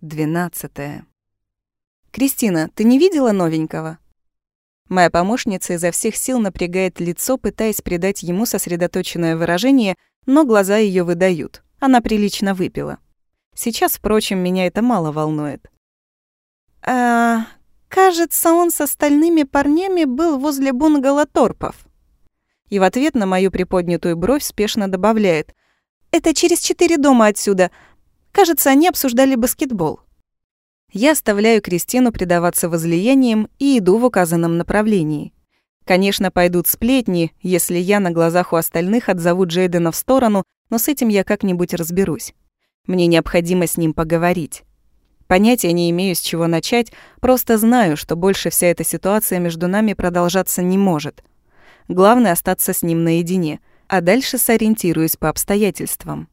Двенадцатое. «Кристина, ты не видела новенького?» Моя помощница изо всех сил напрягает лицо, пытаясь придать ему сосредоточенное выражение, но глаза ее выдают. Она прилично выпила. Сейчас, впрочем, меня это мало волнует. «А, кажется, он с остальными парнями был возле бунгало Торпов». И в ответ на мою приподнятую бровь спешно добавляет. «Это через четыре дома отсюда. Кажется, они обсуждали баскетбол. Я оставляю Кристину предаваться возлияниям и иду в указанном направлении. Конечно, пойдут сплетни, если я на глазах у остальных отзову Джейдена в сторону, но с этим я как-нибудь разберусь. Мне необходимо с ним поговорить. Понятия не имею, с чего начать, просто знаю, что больше вся эта ситуация между нами продолжаться не может. Главное — остаться с ним наедине, а дальше сориентируюсь по обстоятельствам.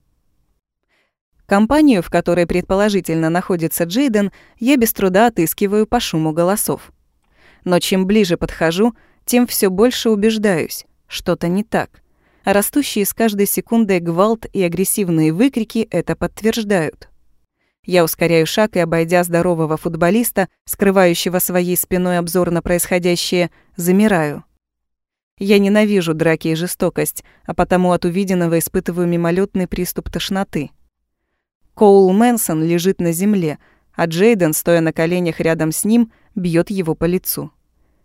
Компанию, в которой предположительно находится Джейден, я без труда отыскиваю по шуму голосов. Но чем ближе подхожу, тем все больше убеждаюсь, что-то не так. А растущие с каждой секундой гвалт и агрессивные выкрики это подтверждают. Я ускоряю шаг и, обойдя здорового футболиста, скрывающего своей спиной обзор на происходящее, замираю. Я ненавижу драки и жестокость, а потому от увиденного испытываю мимолетный приступ тошноты. Коул Мэнсон лежит на земле, а Джейден, стоя на коленях рядом с ним, бьет его по лицу.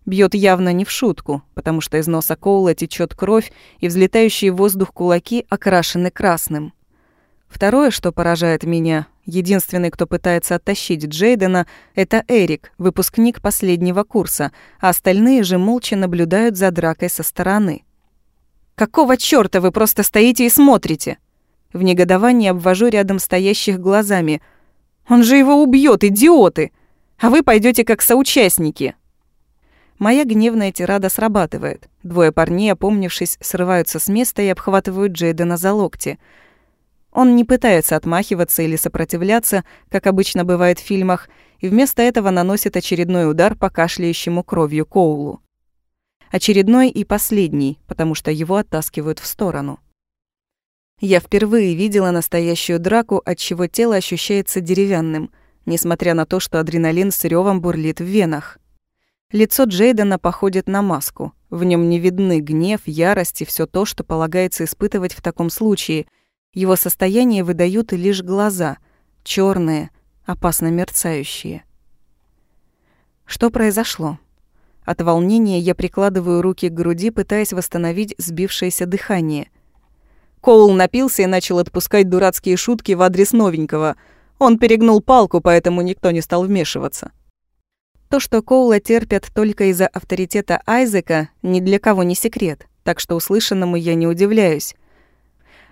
Бьет явно не в шутку, потому что из носа Коула течет кровь, и взлетающие в воздух кулаки окрашены красным. Второе, что поражает меня, единственный, кто пытается оттащить Джейдена, это Эрик, выпускник последнего курса, а остальные же молча наблюдают за дракой со стороны. «Какого чёрта вы просто стоите и смотрите?» В негодовании обвожу рядом стоящих глазами. «Он же его убьет, идиоты! А вы пойдете как соучастники!» Моя гневная тирада срабатывает. Двое парней, опомнившись, срываются с места и обхватывают Джейдена за локти. Он не пытается отмахиваться или сопротивляться, как обычно бывает в фильмах, и вместо этого наносит очередной удар по кашляющему кровью Коулу. Очередной и последний, потому что его оттаскивают в сторону. Я впервые видела настоящую драку, от чего тело ощущается деревянным, несмотря на то, что адреналин с рёвом бурлит в венах. Лицо Джейдена походит на маску. В нем не видны гнев, ярость и все то, что полагается испытывать в таком случае. Его состояние выдают лишь глаза, черные, опасно мерцающие. Что произошло? От волнения я прикладываю руки к груди, пытаясь восстановить сбившееся дыхание — Коул напился и начал отпускать дурацкие шутки в адрес новенького. Он перегнул палку, поэтому никто не стал вмешиваться. То, что Коула терпят только из-за авторитета Айзека, ни для кого не секрет, так что услышанному я не удивляюсь.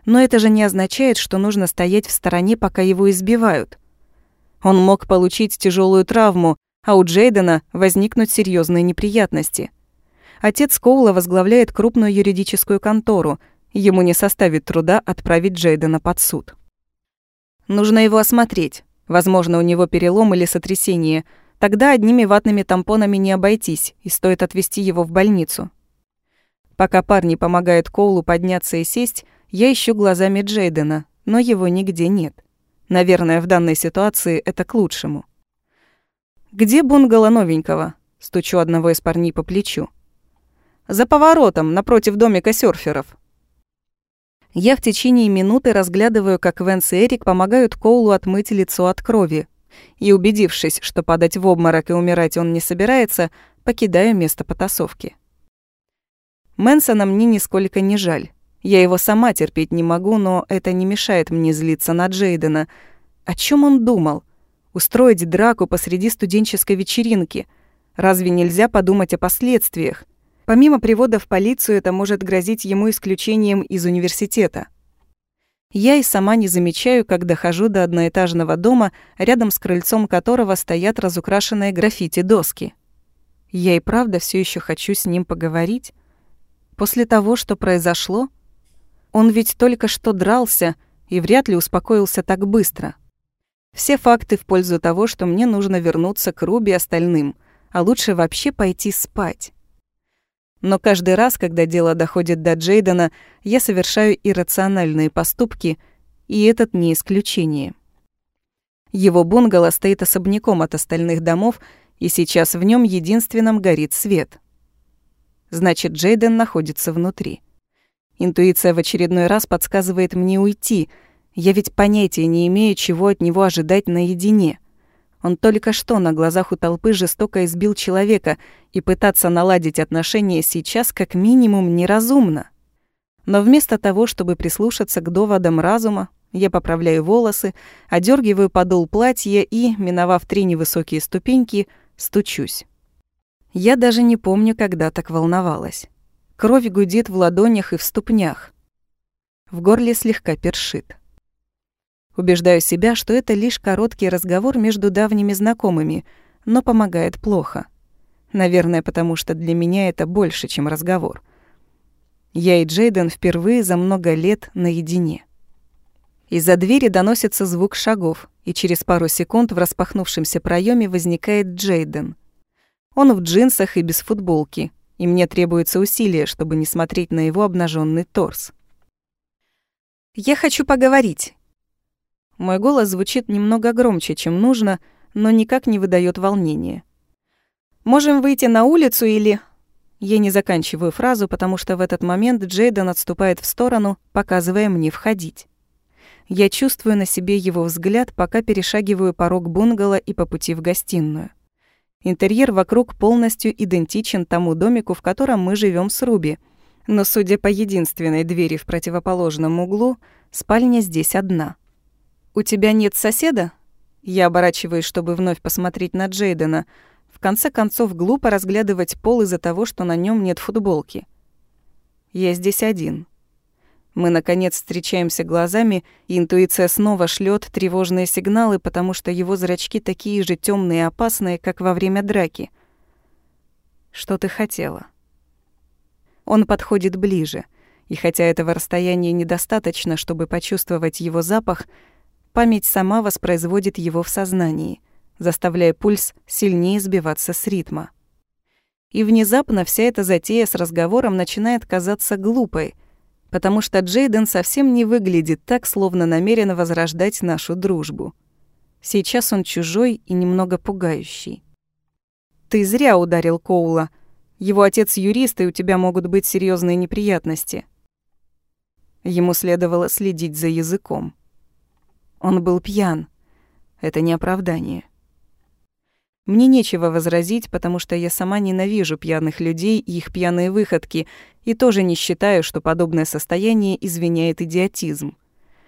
Но это же не означает, что нужно стоять в стороне, пока его избивают. Он мог получить тяжелую травму, а у Джейдена возникнуть серьезные неприятности. Отец Коула возглавляет крупную юридическую контору, Ему не составит труда отправить Джейдена под суд. Нужно его осмотреть. Возможно, у него перелом или сотрясение. Тогда одними ватными тампонами не обойтись, и стоит отвезти его в больницу. Пока парни помогают Коулу подняться и сесть, я ищу глазами Джейдена, но его нигде нет. Наверное, в данной ситуации это к лучшему. «Где бунгало новенького?» — стучу одного из парней по плечу. «За поворотом, напротив домика серферов», я в течение минуты разглядываю, как Венс и Эрик помогают Коулу отмыть лицо от крови. И убедившись, что падать в обморок и умирать он не собирается, покидаю место потасовки. Мэнсона мне нисколько не жаль. Я его сама терпеть не могу, но это не мешает мне злиться на Джейдена. О чем он думал? Устроить драку посреди студенческой вечеринки? Разве нельзя подумать о последствиях? Помимо привода в полицию, это может грозить ему исключением из университета. Я и сама не замечаю, как дохожу до одноэтажного дома, рядом с крыльцом которого стоят разукрашенные граффити доски. Я и правда все еще хочу с ним поговорить. После того, что произошло, он ведь только что дрался и вряд ли успокоился так быстро. Все факты в пользу того, что мне нужно вернуться к Руби остальным, а лучше вообще пойти спать. Но каждый раз, когда дело доходит до Джейдена, я совершаю иррациональные поступки, и этот не исключение. Его бунгало стоит особняком от остальных домов, и сейчас в нем единственном горит свет. Значит, Джейден находится внутри. Интуиция в очередной раз подсказывает мне уйти. Я ведь понятия не имею, чего от него ожидать наедине. Он только что на глазах у толпы жестоко избил человека, и пытаться наладить отношения сейчас как минимум неразумно. Но вместо того, чтобы прислушаться к доводам разума, я поправляю волосы, одергиваю подол платья и, миновав три невысокие ступеньки, стучусь. Я даже не помню, когда так волновалась. Кровь гудит в ладонях и в ступнях. В горле слегка першит. Убеждаю себя, что это лишь короткий разговор между давними знакомыми, но помогает плохо. Наверное, потому что для меня это больше, чем разговор. Я и Джейден впервые за много лет наедине. Из-за двери доносится звук шагов, и через пару секунд в распахнувшемся проеме возникает Джейден. Он в джинсах и без футболки, и мне требуется усилие, чтобы не смотреть на его обнаженный торс. «Я хочу поговорить». Мой голос звучит немного громче, чем нужно, но никак не выдает волнения. «Можем выйти на улицу или...» Я не заканчиваю фразу, потому что в этот момент Джейден отступает в сторону, показывая мне входить. Я чувствую на себе его взгляд, пока перешагиваю порог бунгало и по пути в гостиную. Интерьер вокруг полностью идентичен тому домику, в котором мы живем с Руби. Но, судя по единственной двери в противоположном углу, спальня здесь одна. «У тебя нет соседа?» Я оборачиваюсь, чтобы вновь посмотреть на Джейдена. В конце концов, глупо разглядывать пол из-за того, что на нем нет футболки. «Я здесь один», мы, наконец, встречаемся глазами, и интуиция снова шлет тревожные сигналы, потому что его зрачки такие же темные и опасные, как во время драки. «Что ты хотела?» Он подходит ближе, и хотя этого расстояния недостаточно, чтобы почувствовать его запах, память сама воспроизводит его в сознании, заставляя пульс сильнее сбиваться с ритма. И внезапно вся эта затея с разговором начинает казаться глупой — потому что Джейден совсем не выглядит так, словно намерен возрождать нашу дружбу. Сейчас он чужой и немного пугающий. «Ты зря ударил Коула. Его отец юрист, и у тебя могут быть серьезные неприятности». Ему следовало следить за языком. Он был пьян. Это не оправдание. Мне нечего возразить, потому что я сама ненавижу пьяных людей и их пьяные выходки, и тоже не считаю, что подобное состояние извиняет идиотизм.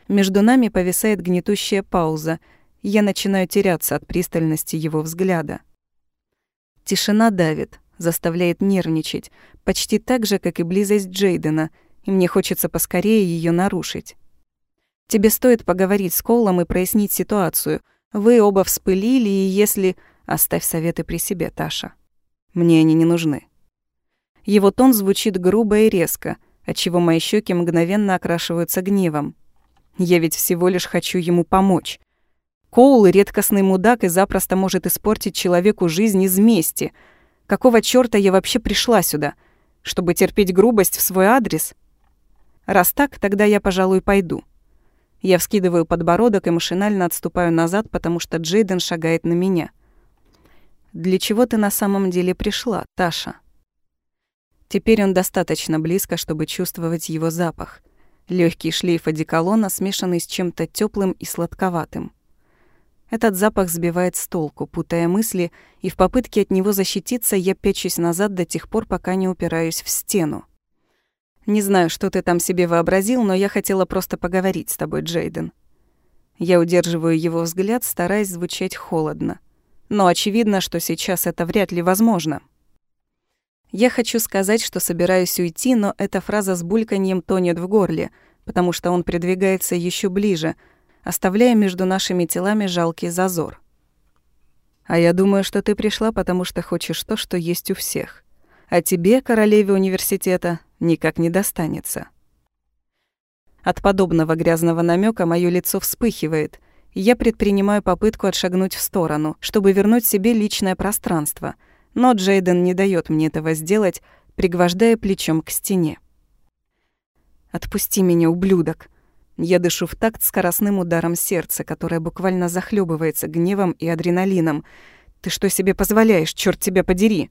Между нами повисает гнетущая пауза, я начинаю теряться от пристальности его взгляда. Тишина давит, заставляет нервничать, почти так же, как и близость Джейдена, и мне хочется поскорее ее нарушить. Тебе стоит поговорить с Коулом и прояснить ситуацию. Вы оба вспылили, и если... Оставь советы при себе, Таша. Мне они не нужны. Его тон звучит грубо и резко, отчего мои щеки мгновенно окрашиваются гневом. Я ведь всего лишь хочу ему помочь. Коул — редкостный мудак и запросто может испортить человеку жизнь из мести. Какого чёрта я вообще пришла сюда? Чтобы терпеть грубость в свой адрес? Раз так, тогда я, пожалуй, пойду. Я вскидываю подбородок и машинально отступаю назад, потому что Джейден шагает на меня — для чего ты на самом деле пришла, Таша? Теперь он достаточно близко, чтобы чувствовать его запах. Легкий шлейф одеколона, смешанный с чем-то теплым и сладковатым. Этот запах сбивает с толку, путая мысли, и в попытке от него защититься я пячусь назад до тех пор, пока не упираюсь в стену. Не знаю, что ты там себе вообразил, но я хотела просто поговорить с тобой, Джейден. Я удерживаю его взгляд, стараясь звучать холодно но очевидно, что сейчас это вряд ли возможно. Я хочу сказать, что собираюсь уйти, но эта фраза с бульканьем тонет в горле, потому что он придвигается еще ближе, оставляя между нашими телами жалкий зазор. А я думаю, что ты пришла, потому что хочешь то, что есть у всех. А тебе, королеве университета, никак не достанется. От подобного грязного намека мое лицо вспыхивает — я предпринимаю попытку отшагнуть в сторону, чтобы вернуть себе личное пространство, но Джейден не дает мне этого сделать, пригвождая плечом к стене. «Отпусти меня, ублюдок!» Я дышу в такт скоростным ударом сердца, которое буквально захлебывается гневом и адреналином. «Ты что себе позволяешь, черт тебя подери!»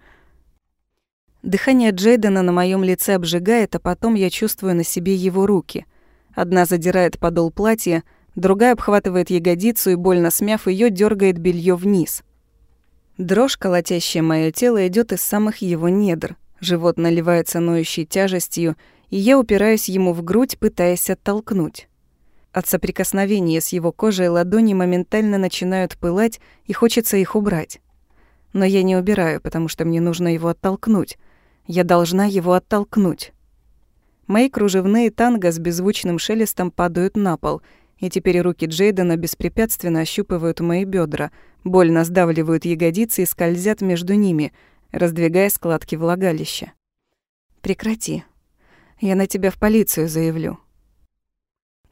Дыхание Джейдена на моем лице обжигает, а потом я чувствую на себе его руки. Одна задирает подол платья, другая обхватывает ягодицу и, больно смяв ее, дергает белье вниз. Дрожь, колотящая мое тело, идет из самых его недр. Живот наливается ноющей тяжестью, и я упираюсь ему в грудь, пытаясь оттолкнуть. От соприкосновения с его кожей ладони моментально начинают пылать, и хочется их убрать. Но я не убираю, потому что мне нужно его оттолкнуть. Я должна его оттолкнуть. Мои кружевные танго с беззвучным шелестом падают на пол, и теперь руки Джейдена беспрепятственно ощупывают мои бедра, больно сдавливают ягодицы и скользят между ними — раздвигая складки влагалища. «Прекрати. Я на тебя в полицию заявлю».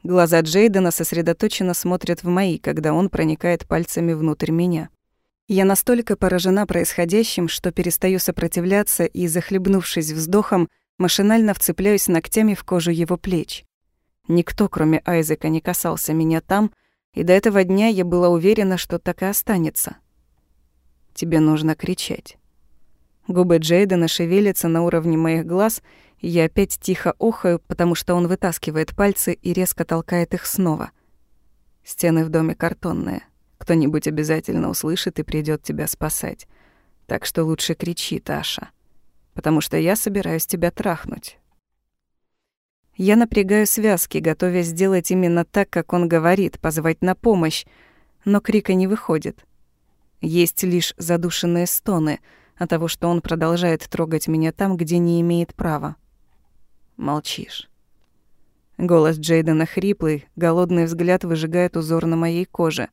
Глаза Джейдена сосредоточенно смотрят в мои, когда он проникает пальцами внутрь меня. Я настолько поражена происходящим, что перестаю сопротивляться и, захлебнувшись вздохом, машинально вцепляюсь ногтями в кожу его плеч. Никто, кроме Айзека, не касался меня там, и до этого дня я была уверена, что так и останется. Тебе нужно кричать. Губы Джейдена шевелятся на уровне моих глаз, и я опять тихо охаю, потому что он вытаскивает пальцы и резко толкает их снова. Стены в доме картонные. Кто-нибудь обязательно услышит и придет тебя спасать. Так что лучше кричи, Таша. Потому что я собираюсь тебя трахнуть. Я напрягаю связки, готовясь сделать именно так, как он говорит, позвать на помощь, но крика не выходит. Есть лишь задушенные стоны — от того, что он продолжает трогать меня там, где не имеет права. Молчишь. Голос Джейдена хриплый, голодный взгляд выжигает узор на моей коже.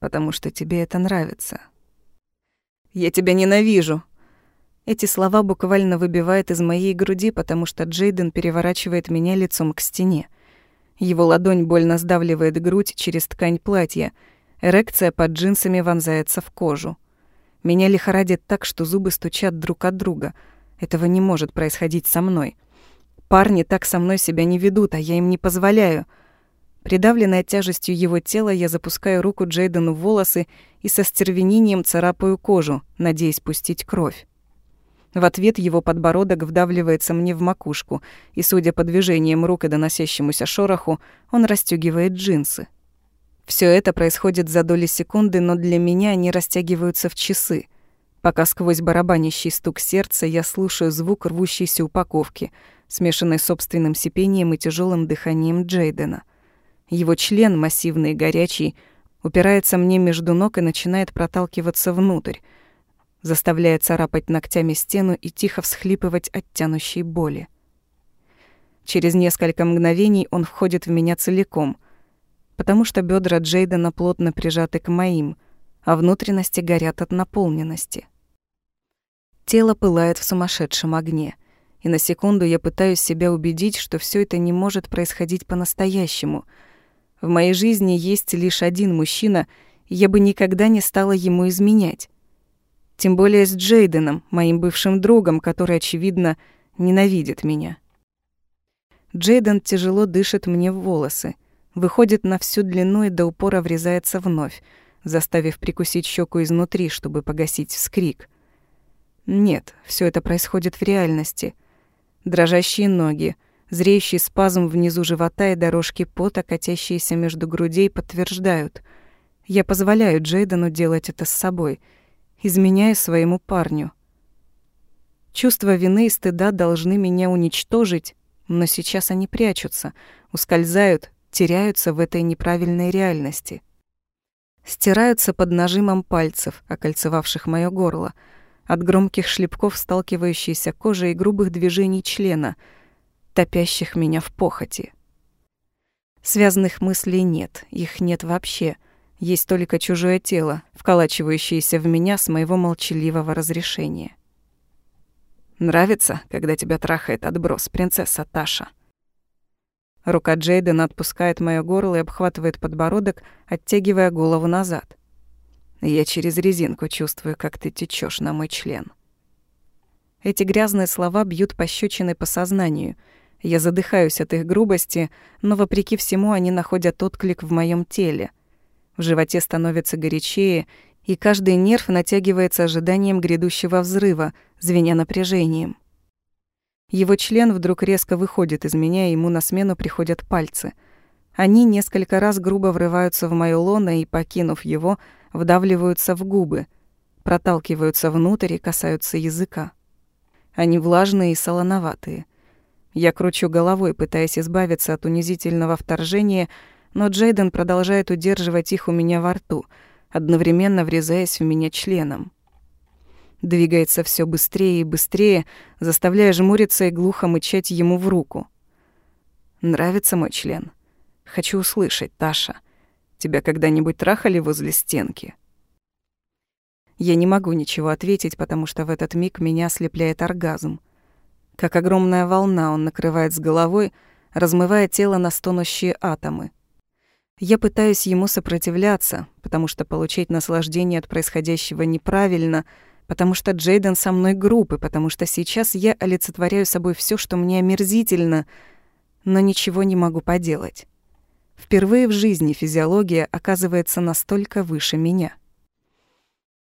Потому что тебе это нравится. Я тебя ненавижу. Эти слова буквально выбивают из моей груди, потому что Джейден переворачивает меня лицом к стене. Его ладонь больно сдавливает грудь через ткань платья. Эрекция под джинсами вонзается в кожу. Меня лихорадит так, что зубы стучат друг от друга. Этого не может происходить со мной. Парни так со мной себя не ведут, а я им не позволяю. Придавленная тяжестью его тела, я запускаю руку Джейдену в волосы и со стервенением царапаю кожу, надеясь пустить кровь. В ответ его подбородок вдавливается мне в макушку, и, судя по движениям рук и доносящемуся шороху, он расстёгивает джинсы. Все это происходит за доли секунды, но для меня они растягиваются в часы. Пока сквозь барабанящий стук сердца я слушаю звук рвущейся упаковки, смешанный с собственным сипением и тяжелым дыханием Джейдена. Его член, массивный и горячий, упирается мне между ног и начинает проталкиваться внутрь, заставляя царапать ногтями стену и тихо всхлипывать от тянущей боли. Через несколько мгновений он входит в меня целиком — потому что бедра Джейдена плотно прижаты к моим, а внутренности горят от наполненности. Тело пылает в сумасшедшем огне, и на секунду я пытаюсь себя убедить, что все это не может происходить по-настоящему. В моей жизни есть лишь один мужчина, и я бы никогда не стала ему изменять. Тем более с Джейденом, моим бывшим другом, который, очевидно, ненавидит меня. Джейден тяжело дышит мне в волосы — выходит на всю длину и до упора врезается вновь, заставив прикусить щеку изнутри, чтобы погасить вскрик. Нет, все это происходит в реальности. Дрожащие ноги, зреющий спазм внизу живота и дорожки пота, катящиеся между грудей, подтверждают. Я позволяю Джейдену делать это с собой, изменяя своему парню. Чувство вины и стыда должны меня уничтожить, но сейчас они прячутся, ускользают, теряются в этой неправильной реальности. Стираются под нажимом пальцев, окольцевавших моё горло, от громких шлепков сталкивающейся кожи и грубых движений члена, топящих меня в похоти. Связанных мыслей нет, их нет вообще. Есть только чужое тело, вколачивающееся в меня с моего молчаливого разрешения. Нравится, когда тебя трахает отброс, принцесса Таша? Рука Джейдена отпускает моё горло и обхватывает подбородок, оттягивая голову назад. Я через резинку чувствую, как ты течешь на мой член. Эти грязные слова бьют пощечиной по сознанию. Я задыхаюсь от их грубости, но вопреки всему они находят отклик в моем теле. В животе становится горячее, и каждый нерв натягивается ожиданием грядущего взрыва, звеня напряжением. Его член вдруг резко выходит из меня, и ему на смену приходят пальцы. Они несколько раз грубо врываются в моё лоно и, покинув его, вдавливаются в губы, проталкиваются внутрь и касаются языка. Они влажные и солоноватые. Я кручу головой, пытаясь избавиться от унизительного вторжения, но Джейден продолжает удерживать их у меня во рту, одновременно врезаясь в меня членом. Двигается все быстрее и быстрее, заставляя жмуриться и глухо мычать ему в руку. «Нравится мой член? Хочу услышать, Таша. Тебя когда-нибудь трахали возле стенки?» Я не могу ничего ответить, потому что в этот миг меня ослепляет оргазм. Как огромная волна он накрывает с головой, размывая тело на стонущие атомы. Я пытаюсь ему сопротивляться, потому что получить наслаждение от происходящего неправильно, потому что Джейден со мной группы, потому что сейчас я олицетворяю собой все, что мне омерзительно, но ничего не могу поделать. Впервые в жизни физиология оказывается настолько выше меня.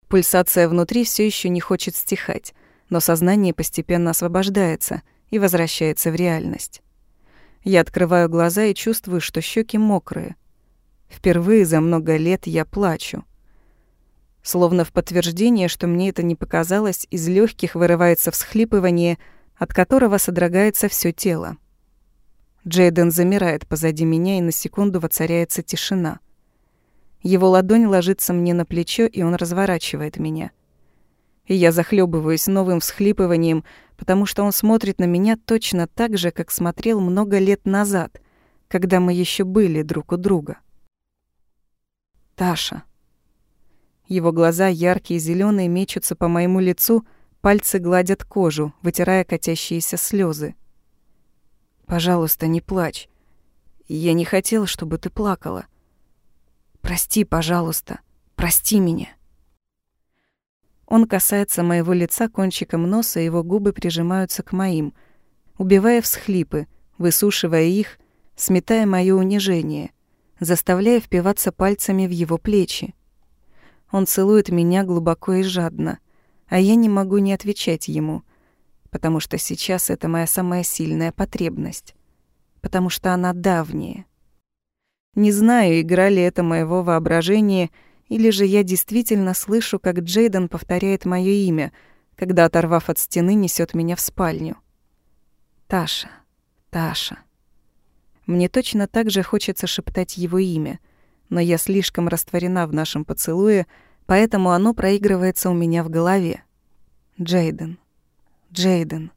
Пульсация внутри все еще не хочет стихать, но сознание постепенно освобождается и возвращается в реальность. Я открываю глаза и чувствую, что щеки мокрые. Впервые за много лет я плачу. Словно в подтверждение, что мне это не показалось, из легких вырывается всхлипывание, от которого содрогается все тело. Джейден замирает позади меня, и на секунду воцаряется тишина. Его ладонь ложится мне на плечо, и он разворачивает меня. И я захлебываюсь новым всхлипыванием, потому что он смотрит на меня точно так же, как смотрел много лет назад, когда мы еще были друг у друга. Таша. Его глаза яркие зеленые мечутся по моему лицу, пальцы гладят кожу, вытирая катящиеся слезы. Пожалуйста, не плачь. Я не хотел, чтобы ты плакала. Прости, пожалуйста, прости меня. Он касается моего лица кончиком носа, его губы прижимаются к моим, убивая всхлипы, высушивая их, сметая моё унижение, заставляя впиваться пальцами в его плечи. Он целует меня глубоко и жадно, а я не могу не отвечать ему, потому что сейчас это моя самая сильная потребность, потому что она давняя. Не знаю, играли это моего воображения, или же я действительно слышу, как Джейден повторяет моё имя, когда, оторвав от стены, несёт меня в спальню. Таша, Таша. Мне точно так же хочется шептать его имя, но я слишком растворена в нашем поцелуе, поэтому оно проигрывается у меня в голове. Джейден. Джейден.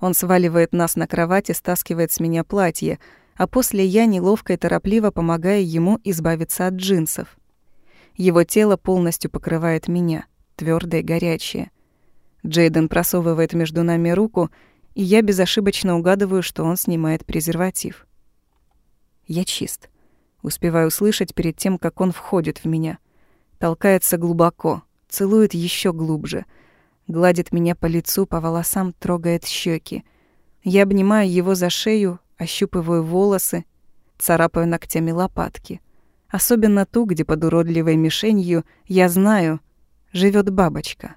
Он сваливает нас на кровать и стаскивает с меня платье — а после я неловко и торопливо помогаю ему избавиться от джинсов. Его тело полностью покрывает меня, твёрдое и горячее. Джейден просовывает между нами руку, и я безошибочно угадываю, что он снимает презерватив. Я чист. Успеваю услышать перед тем, как он входит в меня. Толкается глубоко, целует еще глубже, гладит меня по лицу, по волосам, трогает щеки. Я обнимаю его за шею, ощупываю волосы, царапаю ногтями лопатки. Особенно ту, где под уродливой мишенью, я знаю, живет бабочка.